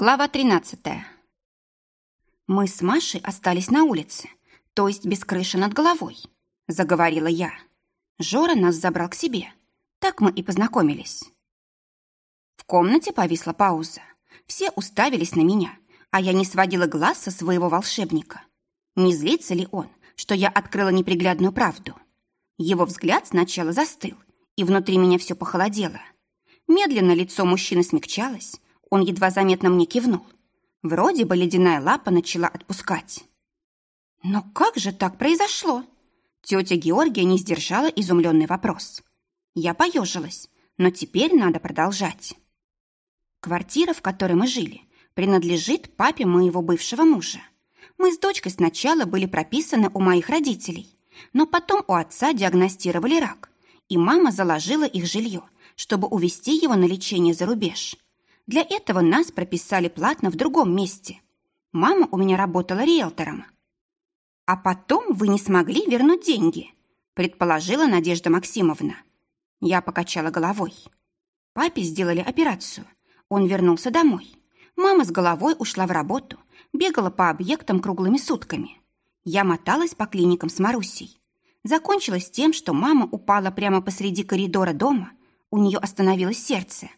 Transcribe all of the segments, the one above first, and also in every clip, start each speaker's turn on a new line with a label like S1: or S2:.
S1: Глава 13. Мы с Машей остались на улице, то есть без крыши над головой, заговорила я. Жора нас забрал к себе. Так мы и познакомились. В комнате повисла пауза. Все уставились на меня, а я не сводила глаз со своего волшебника. Не злится ли он, что я открыла неприглядную правду? Его взгляд сначала застыл, и внутри меня все похолодело. Медленно лицо мужчины смягчалось, он едва заметно мне кивнул. Вроде бы ледяная лапа начала отпускать. Но как же так произошло? Тетя Георгия не сдержала изумленный вопрос. Я поежилась, но теперь надо продолжать. Квартира, в которой мы жили, принадлежит папе моего бывшего мужа. Мы с дочкой сначала были прописаны у моих родителей, но потом у отца диагностировали рак, и мама заложила их жилье, чтобы увезти его на лечение за рубеж – для этого нас прописали платно в другом месте. Мама у меня работала риэлтором. А потом вы не смогли вернуть деньги, предположила Надежда Максимовна. Я покачала головой. Папе сделали операцию. Он вернулся домой. Мама с головой ушла в работу, бегала по объектам круглыми сутками. Я моталась по клиникам с Марусей. Закончилось тем, что мама упала прямо посреди коридора дома, у нее остановилось сердце.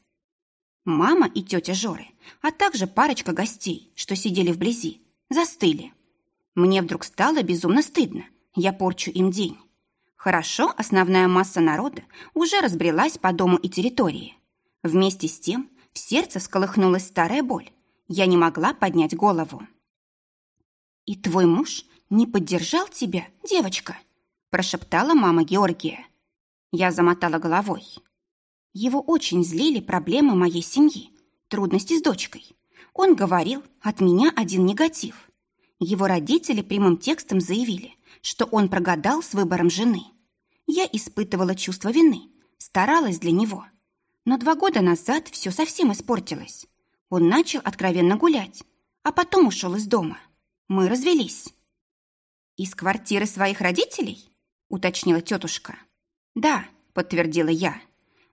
S1: Мама и тетя Жоры, а также парочка гостей, что сидели вблизи, застыли. Мне вдруг стало безумно стыдно. Я порчу им день. Хорошо, основная масса народа уже разбрелась по дому и территории. Вместе с тем в сердце всколыхнулась старая боль. Я не могла поднять голову. «И твой муж не поддержал тебя, девочка?» прошептала мама Георгия. Я замотала головой. Его очень злили проблемы моей семьи, трудности с дочкой. Он говорил, от меня один негатив. Его родители прямым текстом заявили, что он прогадал с выбором жены. Я испытывала чувство вины, старалась для него. Но два года назад все совсем испортилось. Он начал откровенно гулять, а потом ушел из дома. Мы развелись. «Из квартиры своих родителей?» – уточнила тетушка. «Да», – подтвердила я.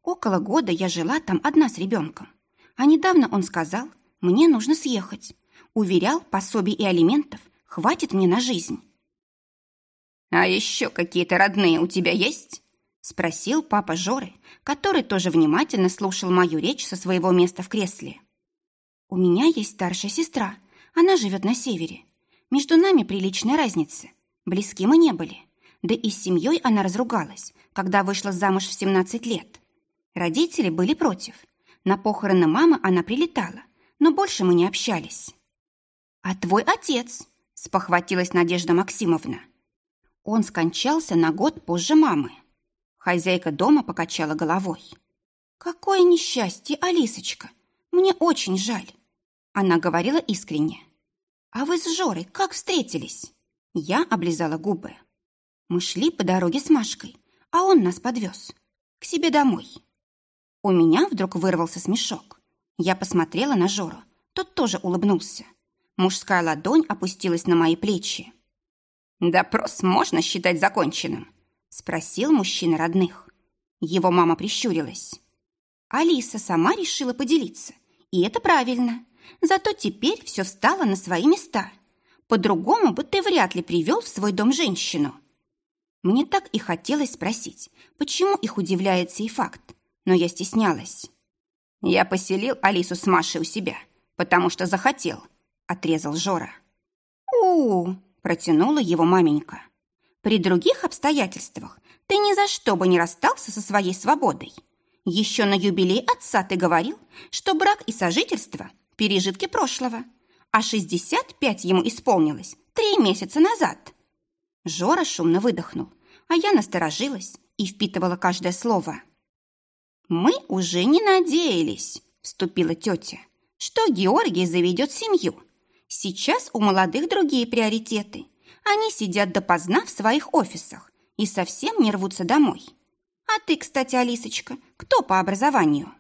S1: Около года я жила там одна с ребенком. А недавно он сказал, мне нужно съехать. Уверял, пособий и алиментов хватит мне на жизнь. «А еще какие-то родные у тебя есть?» Спросил папа Жоры, который тоже внимательно слушал мою речь со своего места в кресле. «У меня есть старшая сестра. Она живет на севере. Между нами приличная разница. Близки мы не были. Да и с семьей она разругалась, когда вышла замуж в 17 лет. Родители были против. На похороны мамы она прилетала, но больше мы не общались. «А твой отец?» – спохватилась Надежда Максимовна. Он скончался на год позже мамы. Хозяйка дома покачала головой. «Какое несчастье, Алисочка! Мне очень жаль!» Она говорила искренне. «А вы с Жорой как встретились?» Я облизала губы. Мы шли по дороге с Машкой, а он нас подвез. К себе домой. У меня вдруг вырвался смешок. Я посмотрела на Жору. Тот тоже улыбнулся. Мужская ладонь опустилась на мои плечи. «Допрос можно считать законченным?» Спросил мужчина родных. Его мама прищурилась. Алиса сама решила поделиться. И это правильно. Зато теперь все встало на свои места. По-другому бы ты вряд ли привел в свой дом женщину. Мне так и хотелось спросить, почему их удивляет сей факт но я стеснялась. «Я поселил Алису с Машей у себя, потому что захотел», — отрезал Жора. у, -у, -у протянула его маменька. «При других обстоятельствах ты ни за что бы не расстался со своей свободой. Еще на юбилей отца ты говорил, что брак и сожительство – пережитки прошлого, а 65 ему исполнилось три месяца назад». Жора шумно выдохнул, а я насторожилась и впитывала каждое слово. «Мы уже не надеялись», – вступила тетя, «что Георгий заведет семью. Сейчас у молодых другие приоритеты. Они сидят допоздна в своих офисах и совсем не рвутся домой. А ты, кстати, Алисочка, кто по образованию?»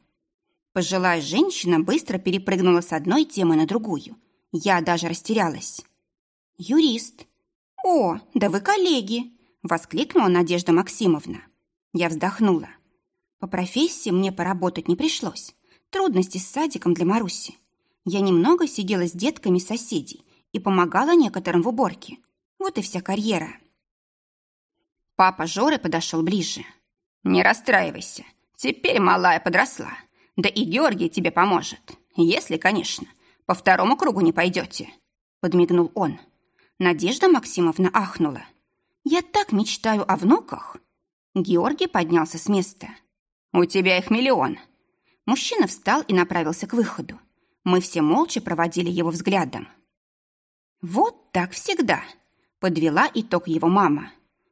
S1: Пожилая женщина быстро перепрыгнула с одной темы на другую. Я даже растерялась. «Юрист». «О, да вы коллеги!» – воскликнула Надежда Максимовна. Я вздохнула. По профессии мне поработать не пришлось. Трудности с садиком для Маруси. Я немного сидела с детками соседей и помогала некоторым в уборке. Вот и вся карьера. Папа Жоры подошел ближе. «Не расстраивайся. Теперь малая подросла. Да и Георгий тебе поможет. Если, конечно, по второму кругу не пойдете», — подмигнул он. Надежда Максимовна ахнула. «Я так мечтаю о внуках!» Георгий поднялся с места. «У тебя их миллион!» Мужчина встал и направился к выходу. Мы все молча проводили его взглядом. «Вот так всегда!» — подвела итог его мама.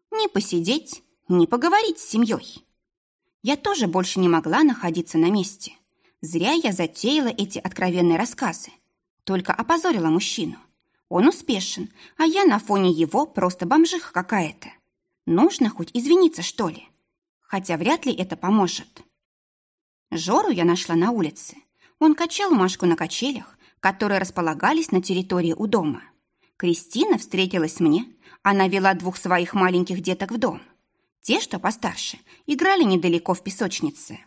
S1: «Не посидеть, не поговорить с семьей!» Я тоже больше не могла находиться на месте. Зря я затеяла эти откровенные рассказы. Только опозорила мужчину. Он успешен, а я на фоне его просто бомжиха какая-то. Нужно хоть извиниться, что ли? Хотя вряд ли это поможет. Жору я нашла на улице. Он качал Машку на качелях, которые располагались на территории у дома. Кристина встретилась мне. Она вела двух своих маленьких деток в дом. Те, что постарше, играли недалеко в песочнице.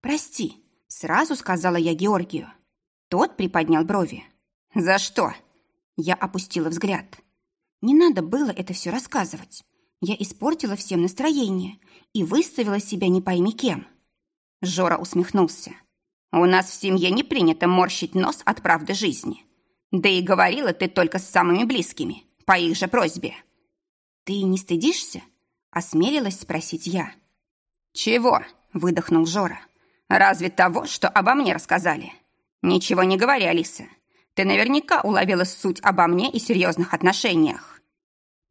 S1: «Прости», — сразу сказала я Георгию. Тот приподнял брови. «За что?» Я опустила взгляд. Не надо было это все рассказывать. Я испортила всем настроение и выставила себя не пойми кем. Жора усмехнулся. «У нас в семье не принято морщить нос от правды жизни. Да и говорила ты только с самыми близкими, по их же просьбе». «Ты не стыдишься?» — осмелилась спросить я. «Чего?» — выдохнул Жора. «Разве того, что обо мне рассказали?» «Ничего не говори, Алиса. Ты наверняка уловила суть обо мне и серьезных отношениях».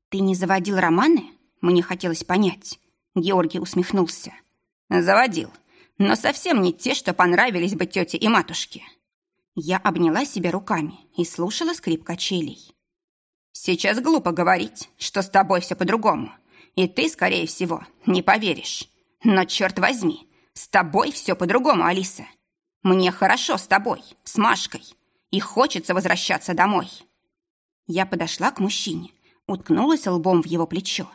S1: «Ты не заводил романы?» Мне хотелось понять. Георгий усмехнулся. «Заводил, но совсем не те, что понравились бы тете и матушке». Я обняла себя руками и слушала скрип качелей. «Сейчас глупо говорить, что с тобой все по-другому, и ты, скорее всего, не поверишь. Но, черт возьми, с тобой все по-другому, Алиса. Мне хорошо с тобой, с Машкой, и хочется возвращаться домой». Я подошла к мужчине, уткнулась лбом в его плечо.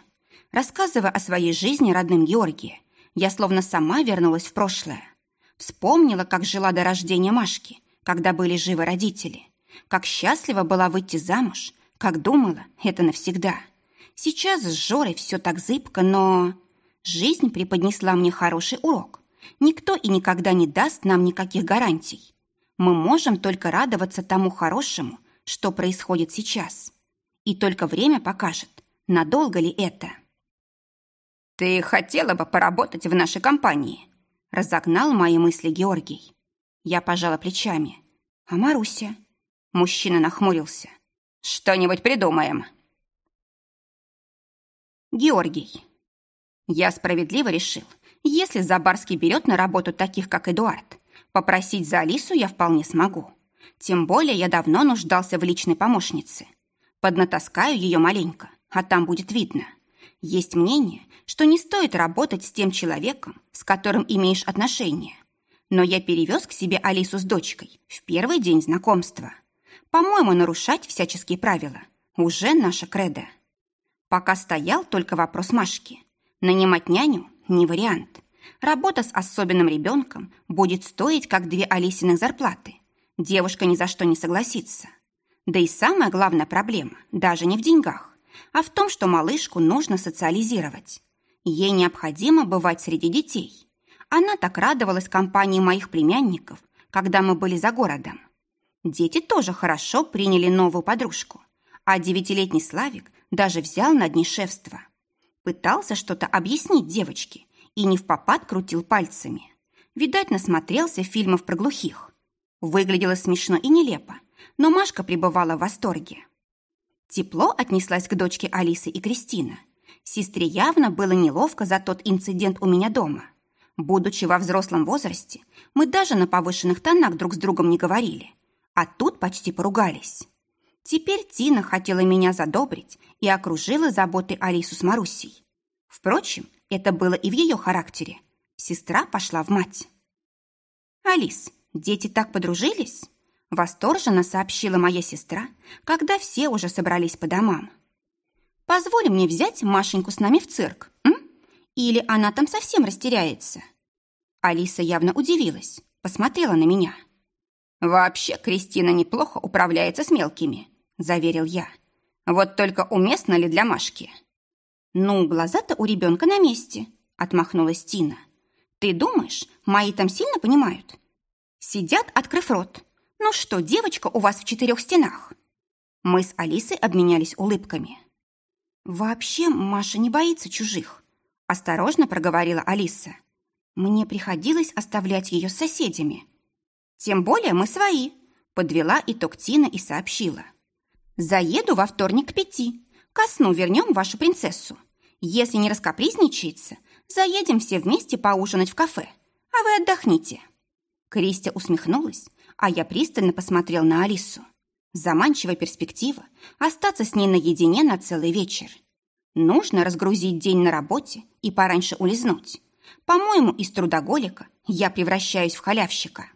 S1: Рассказывая о своей жизни родным Георгия, я словно сама вернулась в прошлое. Вспомнила, как жила до рождения Машки, когда были живы родители, как счастлива была выйти замуж, как думала, это навсегда. Сейчас с Жорой все так зыбко, но... Жизнь преподнесла мне хороший урок. Никто и никогда не даст нам никаких гарантий. Мы можем только радоваться тому хорошему, что происходит сейчас. И только время покажет, надолго ли это. «Ты хотела бы поработать в нашей компании?» Разогнал мои мысли Георгий. Я пожала плечами. «А Маруся?» Мужчина нахмурился. «Что-нибудь придумаем». Георгий. Я справедливо решил, если Забарский берет на работу таких, как Эдуард, попросить за Алису я вполне смогу. Тем более я давно нуждался в личной помощнице. Поднатаскаю ее маленько, а там будет видно. Есть мнение, что не стоит работать с тем человеком, с которым имеешь отношения. Но я перевез к себе Алису с дочкой в первый день знакомства. По-моему, нарушать всяческие правила уже наша кредо. Пока стоял только вопрос Машки. Нанимать няню – не вариант. Работа с особенным ребенком будет стоить как две Алисиных зарплаты. Девушка ни за что не согласится. Да и самая главная проблема даже не в деньгах а в том, что малышку нужно социализировать. Ей необходимо бывать среди детей. Она так радовалась компании моих племянников, когда мы были за городом. Дети тоже хорошо приняли новую подружку, а девятилетний Славик даже взял на дни шефства. Пытался что-то объяснить девочке и не в попад крутил пальцами. Видать, насмотрелся фильмов про глухих. Выглядело смешно и нелепо, но Машка пребывала в восторге. Тепло отнеслась к дочке Алисы и Кристина. Сестре явно было неловко за тот инцидент у меня дома. Будучи во взрослом возрасте, мы даже на повышенных тонах друг с другом не говорили. А тут почти поругались. Теперь Тина хотела меня задобрить и окружила заботой Алису с Марусей. Впрочем, это было и в ее характере. Сестра пошла в мать. «Алис, дети так подружились?» Восторженно сообщила моя сестра, когда все уже собрались по домам. «Позволь мне взять Машеньку с нами в цирк, м? Или она там совсем растеряется?» Алиса явно удивилась, посмотрела на меня. «Вообще Кристина неплохо управляется с мелкими», – заверил я. «Вот только уместно ли для Машки?» «Ну, глаза-то у ребенка на месте», – отмахнулась Тина. «Ты думаешь, мои там сильно понимают?» Сидят, открыв рот. «Ну что, девочка у вас в четырех стенах?» Мы с Алисой обменялись улыбками. «Вообще Маша не боится чужих», – осторожно проговорила Алиса. «Мне приходилось оставлять ее с соседями». «Тем более мы свои», – подвела итог Тина и сообщила. «Заеду во вторник к пяти. Ко сну вернем вашу принцессу. Если не раскопризничается, заедем все вместе поужинать в кафе, а вы отдохните». Кристия усмехнулась, а я пристально посмотрел на Алису. Заманчивая перспектива остаться с ней наедине на целый вечер. Нужно разгрузить день на работе и пораньше улизнуть. По-моему, из трудоголика я превращаюсь в халявщика.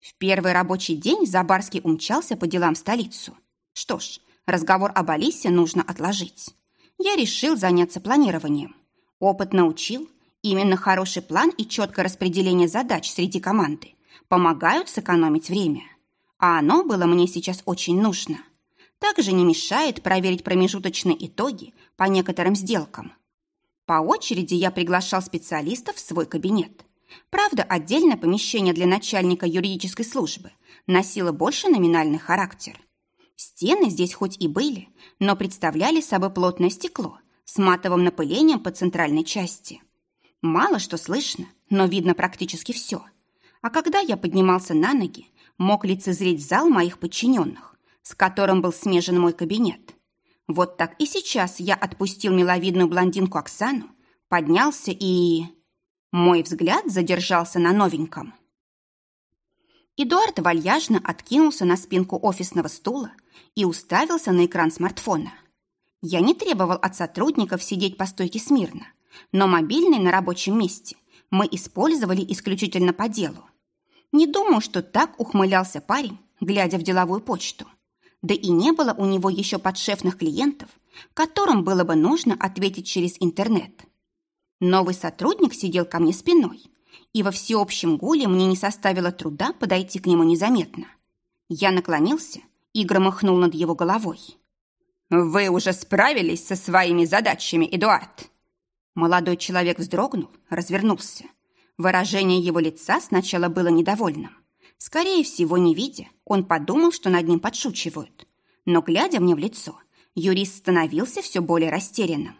S1: В первый рабочий день Забарский умчался по делам в столицу. Что ж, разговор об Алисе нужно отложить. Я решил заняться планированием. Опыт научил, именно хороший план и четкое распределение задач среди команды помогают сэкономить время а оно было мне сейчас очень нужно. Также не мешает проверить промежуточные итоги по некоторым сделкам. По очереди я приглашал специалистов в свой кабинет. Правда, отдельное помещение для начальника юридической службы носило больше номинальный характер. Стены здесь хоть и были, но представляли собой плотное стекло с матовым напылением по центральной части. Мало что слышно, но видно практически все. А когда я поднимался на ноги, мог лицезреть зал моих подчиненных, с которым был смежен мой кабинет. Вот так и сейчас я отпустил миловидную блондинку Оксану, поднялся и... Мой взгляд задержался на новеньком. Эдуард вальяжно откинулся на спинку офисного стула и уставился на экран смартфона. Я не требовал от сотрудников сидеть по стойке смирно, но мобильный на рабочем месте мы использовали исключительно по делу. Не думаю, что так ухмылялся парень, глядя в деловую почту. Да и не было у него еще подшефных клиентов, которым было бы нужно ответить через интернет. Новый сотрудник сидел ко мне спиной, и во всеобщем гуле мне не составило труда подойти к нему незаметно. Я наклонился и громыхнул над его головой. «Вы уже справились со своими задачами, Эдуард?» Молодой человек вздрогнул, развернулся – Выражение его лица сначала было недовольным. Скорее всего, не видя, он подумал, что над ним подшучивают. Но, глядя мне в лицо, юрист становился все более растерянным.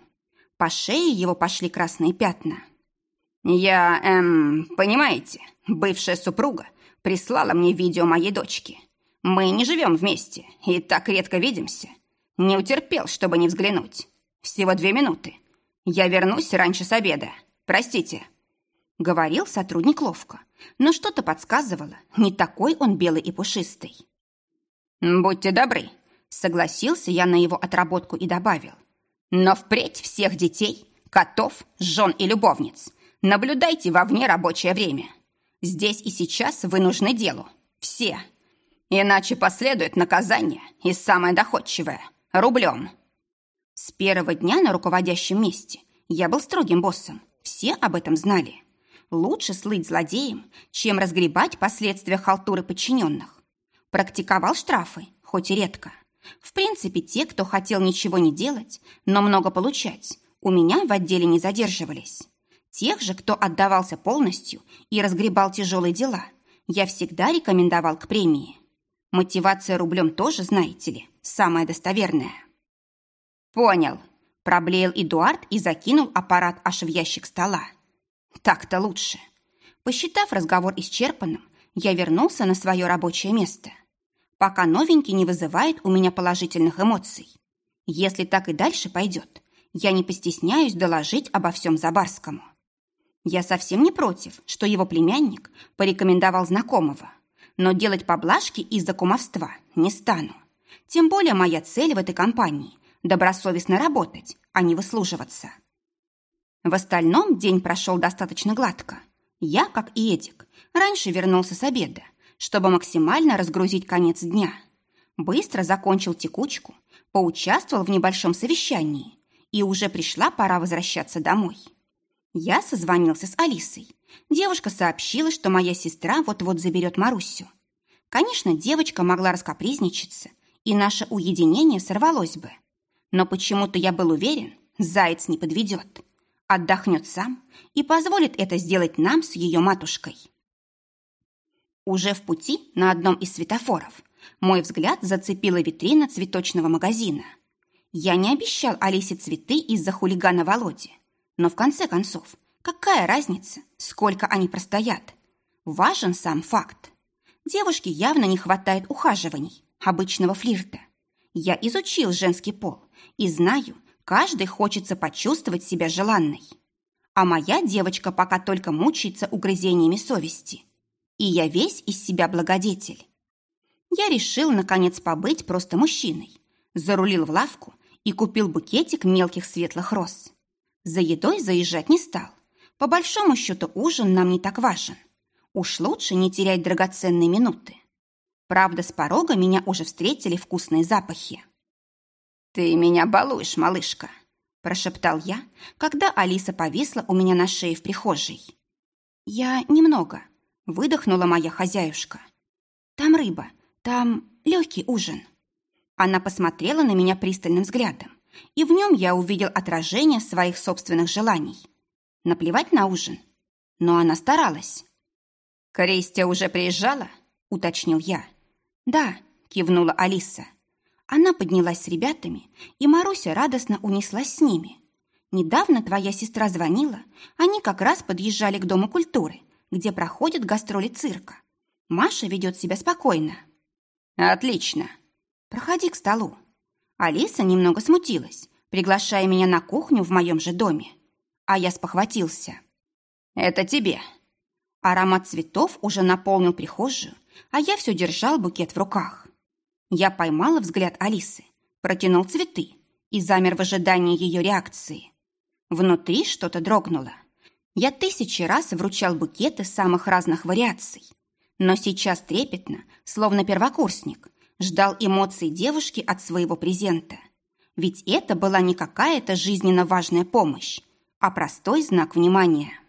S1: По шее его пошли красные пятна. «Я, эм, понимаете, бывшая супруга прислала мне видео моей дочки. Мы не живем вместе и так редко видимся. Не утерпел, чтобы не взглянуть. Всего две минуты. Я вернусь раньше с обеда. Простите». Говорил сотрудник ловко, но что-то подсказывало, не такой он белый и пушистый. «Будьте добры», — согласился я на его отработку и добавил. «Но впредь всех детей, котов, жен и любовниц наблюдайте во вне рабочее время. Здесь и сейчас вы нужны делу. Все. Иначе последует наказание и самое доходчивое — рублем». С первого дня на руководящем месте я был строгим боссом. Все об этом знали. Лучше слыть злодеем, чем разгребать последствия халтуры подчиненных. Практиковал штрафы, хоть и редко. В принципе, те, кто хотел ничего не делать, но много получать, у меня в отделе не задерживались. Тех же, кто отдавался полностью и разгребал тяжелые дела, я всегда рекомендовал к премии. Мотивация рублем тоже, знаете ли, самая достоверная. «Понял», – проблеял Эдуард и закинул аппарат аж в ящик стола. Так-то лучше. Посчитав разговор исчерпанным, я вернулся на свое рабочее место. Пока новенький не вызывает у меня положительных эмоций. Если так и дальше пойдет, я не постесняюсь доложить обо всем Забарскому. Я совсем не против, что его племянник порекомендовал знакомого, но делать поблажки из-за кумовства не стану. Тем более моя цель в этой компании – добросовестно работать, а не выслуживаться. В остальном день прошел достаточно гладко. Я, как и Эдик, раньше вернулся с обеда, чтобы максимально разгрузить конец дня. Быстро закончил текучку, поучаствовал в небольшом совещании, и уже пришла пора возвращаться домой. Я созвонился с Алисой. Девушка сообщила, что моя сестра вот-вот заберет Марусю. Конечно, девочка могла раскопризничаться, и наше уединение сорвалось бы. Но почему-то я был уверен, заяц не подведет. Отдохнет сам и позволит это сделать нам с ее матушкой. Уже в пути на одном из светофоров мой взгляд зацепила витрина цветочного магазина. Я не обещал Алисе цветы из-за хулигана Володи. Но в конце концов, какая разница, сколько они простоят? Важен сам факт. Девушке явно не хватает ухаживаний, обычного флирта. Я изучил женский пол и знаю, каждый хочется почувствовать себя желанной. А моя девочка пока только мучается угрызениями совести. И я весь из себя благодетель. Я решил, наконец, побыть просто мужчиной. Зарулил в лавку и купил букетик мелких светлых роз. За едой заезжать не стал. По большому счету ужин нам не так важен. Уж лучше не терять драгоценные минуты. Правда, с порога меня уже встретили вкусные запахи. «Ты меня балуешь, малышка», – прошептал я, когда Алиса повисла у меня на шее в прихожей. «Я немного», – выдохнула моя хозяюшка. «Там рыба, там легкий ужин». Она посмотрела на меня пристальным взглядом, и в нем я увидел отражение своих собственных желаний. Наплевать на ужин. Но она старалась. «Кристия уже приезжала?» – уточнил я. «Да», – кивнула Алиса. Она поднялась с ребятами, и Маруся радостно унеслась с ними. Недавно твоя сестра звонила, они как раз подъезжали к Дому культуры, где проходят гастроли цирка. Маша ведет себя спокойно. «Отлично!» «Проходи к столу». Алиса немного смутилась, приглашая меня на кухню в моем же доме. А я спохватился. «Это тебе». Аромат цветов уже наполнил прихожую, а я все держал букет в руках. Я поймала взгляд Алисы, протянул цветы и замер в ожидании ее реакции. Внутри что-то дрогнуло. Я тысячи раз вручал букеты самых разных вариаций. Но сейчас трепетно, словно первокурсник, ждал эмоций девушки от своего презента. Ведь это была не какая-то жизненно важная помощь, а простой знак внимания.